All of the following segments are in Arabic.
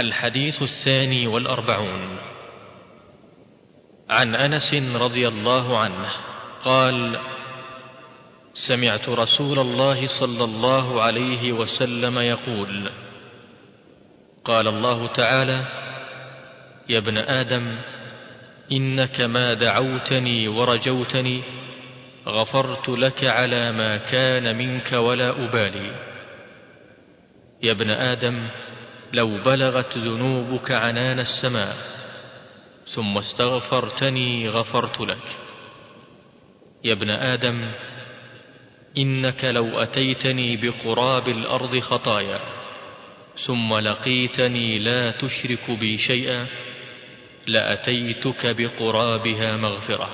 الحديث الثاني والأربعون. عن أنس رضي الله عنه قال سمعت رسول الله صلى الله عليه وسلم يقول قال الله تعالى يا ابن آدم إنك ما دعوتني ورجوتني غفرت لك على ما كان منك ولا أبالي. يا ابن آدم لو بلغت ذنوبك عنان السماء ثم استغفرتني غفرت لك. يا ابن آدم إنك لو أتيتني بقراب الأرض خطايا ثم لقيتني لا تشرك بي شيئا لأتيتك بقرابها مغفرة.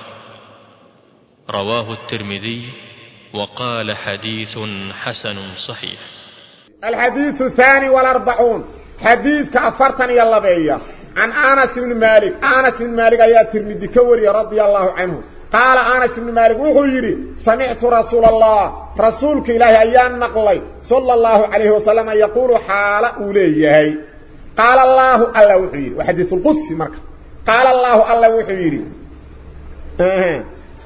رواه الترمذي وقال حديث حسن صحيح. الحديث الثاني والأربعون. حديث كأفرتن يلا بيا. عن آنس بن مالك. آنس بن مالك يا الترمذي كوري رضي الله عنه. قال آنس بن مالك وغيري سمعت رسول الله. رسولك إلهي أيان نقلي صلى الله عليه وسلم يقول حال أوليه. قال الله الله وحيري. وحديث القدس مركز. قال الله الله وحيري.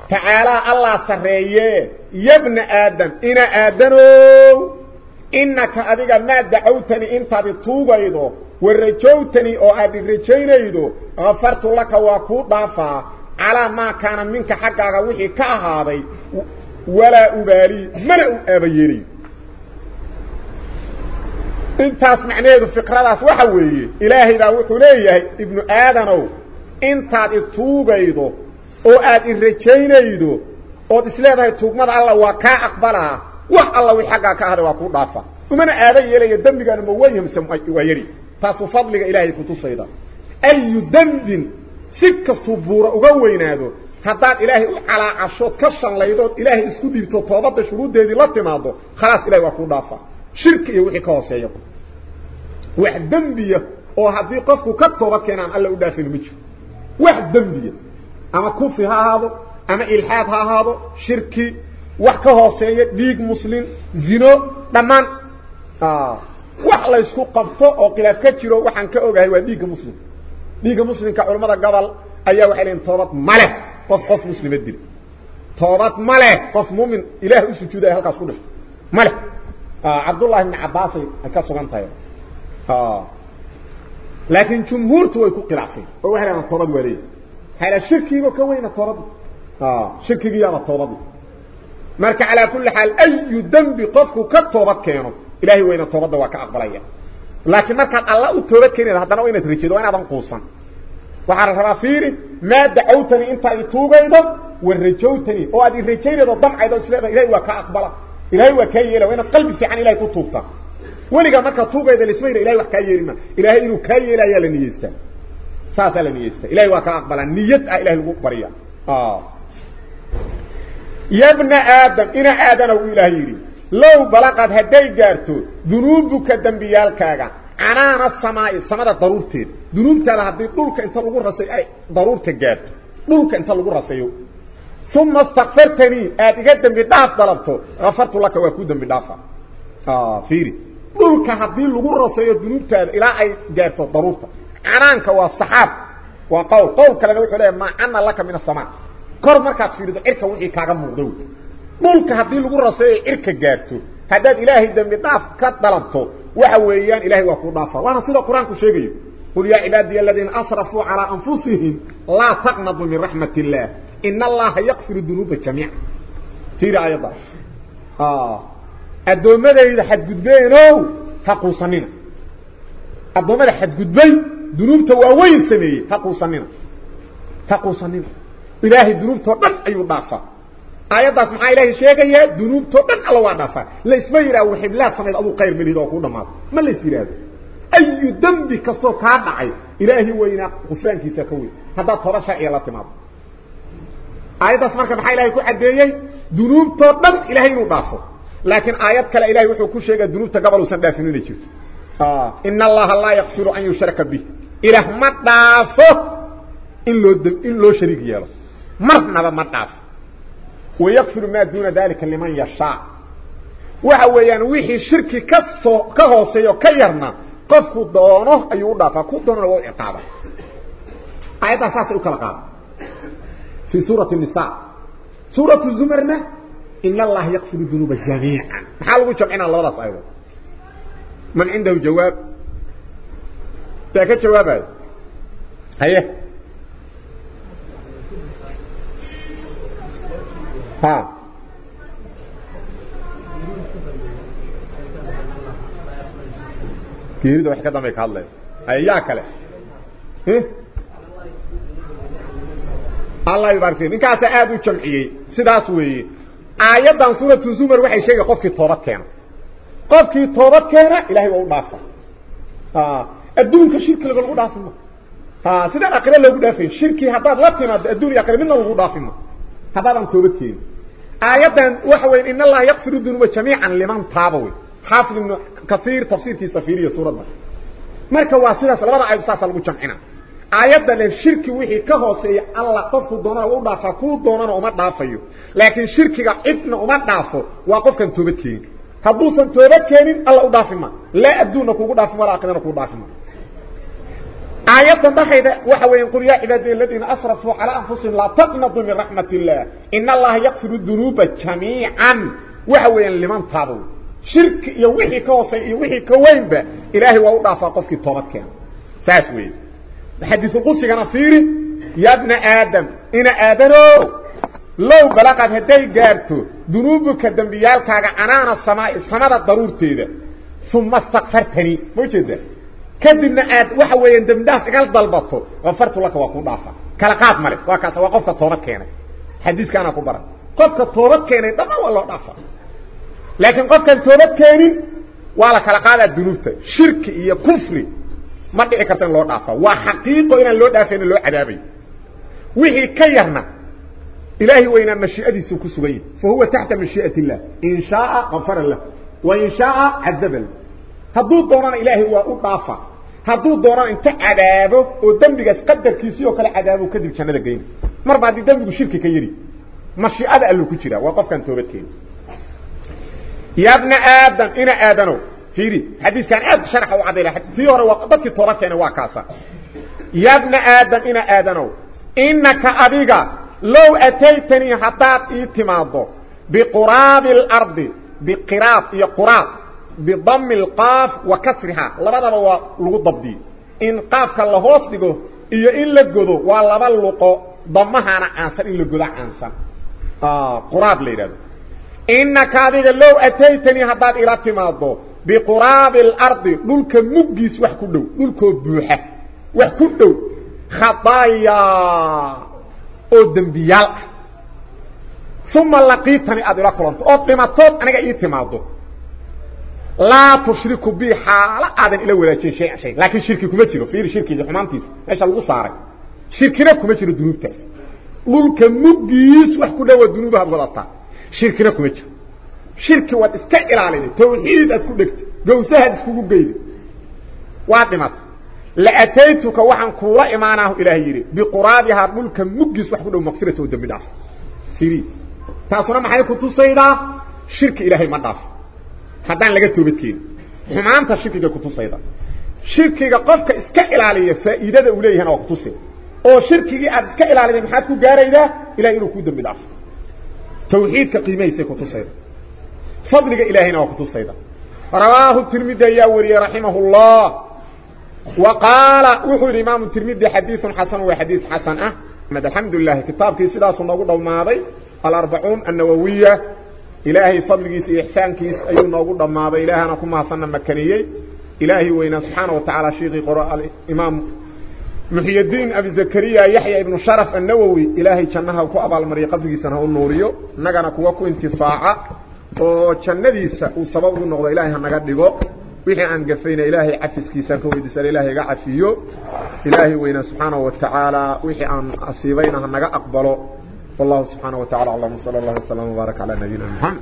تعالى الله سريه. يا ابن آدم. إن آدنو إنك أديك ما دعوتني انت بتوبيدو ورجوتني أو أدي رجينيدو غفرت لك وكو ضافا على ما كان منك حقا وحي كهادي ولا أبالي من أبيري intaas macnaheedu fikradaas waxa weeye ilaahay baa wuxuu leeyahay ibnu aadanow intaad i tuugaydo oo aad i rajaynaydo ood isleedahay tuugmada alla waa kaa aqbalaa wax alla wii xaggaa ka ahday waa kuu dhaafa umana aadan yeelaya dembigaana ma weyn mise waa yari taasuu fadliga ilaahay kutusayda ayu dembin si kastuu buura uga weynaado haddaad ilaahay u calaacashood ka shallaydood ilaahay isku dhiibto toobadda shuruuddeedii la timaado khalaas ilahay waa kuu dhaafa shirki iyo wixii ka hooseeya wax dembiya oo haddii qofku ka toobad keenaan alla u dhaafin jiro wax dembiya ama kufri ha ahaado ama ilxaad ha ahaado shirki wax ka hooseeya dhiig muslim zino dhammaan wax la isku qabto oo khilaaf ka jiro waxaan ka ogahay waa dhiigga muslim dhiigga muslimka culimmada gobol ayaa waxay leeyiin toobad ma leh qof qof muslima dil toobad ma leh qof muumin ilaah u sujuuday halkaas ku dhasho ma leh cabdullahi ibn cabbaasay ay ka sugan tahay laakiin jumhuurtu way ku khilaafeen oo waxay leeyiin toobad waa leeyahay hala shirkiga ka weyna toobad shirkigiyaaba toobad marka ala kulli hal ayu dambi qofku ka toobad keeno ilaahi weyna toobada waa ka aqbalaya laakiin marka alla u toobad keenay hadana waa inaad rijido waa inaad quusan waxa rabaa fiiri ma dacawtani inta ay tuugaydo warajawtani oo aad rijaynaydo damcaydo isleedahay ilaahi waa ka aqbala ilaahi waa ka yeelay waa inaad qalbi fiican ilaahi ku tuugta weliga marka tuugayda lismayna ilaahi wax ka yeelima ilaahi inuu ka yeelaya la niyeystaa saasa la niyeystaa ilaahi waa ka aqbala niyad ah ilaahi lagu bariya ah يا ابن آدم إنا آدم وإله يري. لو بلغت هدي جارتو ذنوبك دنبيالكاغا. عنان السماء السماء ضرورتين ذنوبك هدي دولك أنت لغو رسي أي ضرورتك جارتو دولك أنت لغو رسيو. ثم استغفرتني آدي قدم بداف طلبتو غفرت لك وكودم بدافا آه فيري. دولك هدي لغو رسيو ذنوبك إلى أي جارتو ضرورتك عنانك والصحاب وقول قول كلا ليه ما عنا لك من السماء. Kor markaad fiirido cirka wixii kaaga muuqdo dhulka hadii lagu raseeyo cirka gaarto hadaad ilaahay dambi dhaaf ka dalabto waxa weeyaan ilaahay waa ku dhaafa waana sida quraanku sheegayo qul ya ibadi alladheena asrafu ala anfusihim la taqnatu min rahmatillah inna allaha yaghfiru dhunuba jami'a tira ayada ah adoomadayda xad gudbeeno haquusanina adoomada xad gudbay dunubta waa weyn sameeyay haquusanina haquusanina إلهي دنوب طبن أيو دافا. آيات داس محا إلهي شيئا يا دنوب طبن ألوى دافا. ليس ما يرأى وحيب لا تصمي الأبو قير من إذا أقول نماط ما ليس في هذا أي دنب كسو كابع إلهي وإنا خشان كي سكوي هذا طرشا إيا الله تماط آيات داس محا إلهي كو عديي دنوب طبن إلهي مضافا لكن آيات كلا إلهي وحيو كل شيئا دنوب تقبلوا سندافنون يشيرت آه. إن الله الله يغفر أن يشرك به. إله مضافا إن لو شريك يالله marnaba ma dhaaf wayakfiru maa duuna dalika liman yashaa waxa weeyaan wixii shirki ka soo ka hooseeyo ka yarna qofku doono ayuu u dhaafaa ku doonana waa ciqaaba aayaddaa saasay u kala qaada في سورة النساء سورة الزمرنا إن الله يغفر الذنوب جميعا محال لغو جمعنا الله ولا صايبه من عنده جواب تاكد جواب هاي ها. يريد واحد كذا ما يكال له ايا كلي ها؟ الله يبارك فيك. انت عاد جمعيه سداس وي ايات سورة زمر وحي شيء قفكي توبت كان قفكي توبت كان إلى هو ضافه آه. ها ادونك شرك لو ضافه آه. ها سدا أقرأ لو ضافه شركي هذا لا تنا ادوني اقرا منه لو ضافه waxa weyn in allah yaghfiru dhunuba jamii'an liman taaba way xaafid ibn kathir tafsirkiisa safiriya suurada marka waa sidaas labada aayad saas lagu jamcinaa aayadda le shirki wixii ka hooseeya alla qofku doonana u dhaafaa kuu doonana uma dhaafayo laakiin shirkiga cidna uma dhaafo waa qofkan toobad keenin hadduusan toobad keenin alla u dhaafima laa adduunna kugu dhaafin walaa aakhirana kugu dhaafima aayaddan dhexayda waxa weeyaan qul yaa cibaadiya aladiina asrafuu آيات بحيدة وحوية يا عباد الذين أصرفوا على أنفسهم لا تقنضوا من رحمة الله. إن الله يغفر الذنوب جميعا. وحوية لمن تابوا. شرك يوحي كوصي يوحي كوين با إلهي وأرافا قفك طوبتك سأسوي. الحديث القصي كان فيري يا ابن آدم إنا آدمو لو بلقت هدي جارتو ذنوبك الدنبيال كاقا أنا أنا السماء السماء ضرورتي ثم استغفرتني. موجود ده كدبنا آد وحوين دمداف قال ضلبطه غفرت لك وكون ضعفا كالقات ملك وكاسا وقفت التوبت كينا حديث كان كبرا قفت التوبت كينا دما والله ضعفا لكن قفت التوبت كينا ولا كالقات الذنوب شرك iyo kufri ma dhici karta in loo dhaafa waa xaqiiqo inaan loo dhaafayna loo cadaabay wixii ka yarna ilaahi weyna mashii'adiisu ku sugan yahay fa huwa tahta mashii'ati illah in sha'a ghafara lahu wa in sha'a azaba lahu hadduu doonana ilaahi waa u dhaafa hadduu doonana inta cadaabo oo dembigaas qadarkiisii oo kale cadaabo kadib jannada geyna marba haddii dembigu shirki ka yari mashii'ada allu ku jira waa qofkan toobadkeena ya ibna aadam ina aadanow فيري حديث كان اد شرح وعدل في هره وقدك توبتنا واكاسا يا ابن آدم ان ادنو انك ابيغا لو اتيتني حتى اتماض بقراب الأرض بقراب يا قراب بضم القاف وكسرها. لبدوا ولو دبدي إن قاف كان لهوس دغو اي إن لغدو وا لبا لوقو ضمهانا انسر إن لغدا انسر آه قراب ليرد إنك هذه لو أتيتني حبات إلى تيمادو بقراب الأرض دولك مغيس واخ كدو دولك بوخه واخ كدو خطايا اودم ثم لقيتني ادراكم اطلمت أنا ايتيمادو لا تشرك بي حالا. آدن إلى ولا شيء شيء عشان لكن شركي كما تيرو فير شركي دي حمامتيس. ماشا لغو صاري شركينا كما تيرو دنوب تاس. للك مبيس وحكو دوا دنوب هاد غلطة شركينا كما تيرو شركي واد إسكا إلالي توحيد أسكو دكت جو سهد أسكو قيد. واد لا لأتيتك وحن قراء ماناه إلهيري بقرابها للك مبيس وحكو دوا مغفرة ودمناه سيري. تاسونا محايكو تصيدا شركي إلهي مدافو haddaan laga toobadkeen xumaanta shirkiga ku tusayda shirkiga qofka iska ilaaliya faa'iidada uu leeyahay oo ku tusay oo shirkigi aad iska ilaaliday maxaad ku gaaraydaa ilaahay inuu ku dambi dhaaf tawxiidka qiimaysa ku tusayda إلهنا وكتوسيدا رواه الترمذي يا وري رحمه الله وقال وحو الإمام الترمذي حديث حسن وحديث حسن أه الحمد لله كتاب كي سيدا صنعوا الماضي الأربعون إلهي فضلك سي إحسان كيس أيو نوغو الماضي إلهنا كما صنع مكانيي إلهي وإنا سبحانه وتعالى شيخي قراء الإمام محي الدين أبي زكريا يحيى ابن شرف النووي. إلهي كانها وكو أبا المريق قبل سنة النوريو. نغانا كوكو oo jannadiisa uu sabab u noqdo ilaahay hanaga dhigo wixii aan gafayna ilaahay cafiskiisa ka weydiisan ilaahay ga cafiyo ilaahay weyna subhanahu wa ta'ala wixii aan asiibayna hanaga aqbalo والله سبحانه وتعالى اللهم صلى الله عليه وسلم وبارك على نبينا محمد.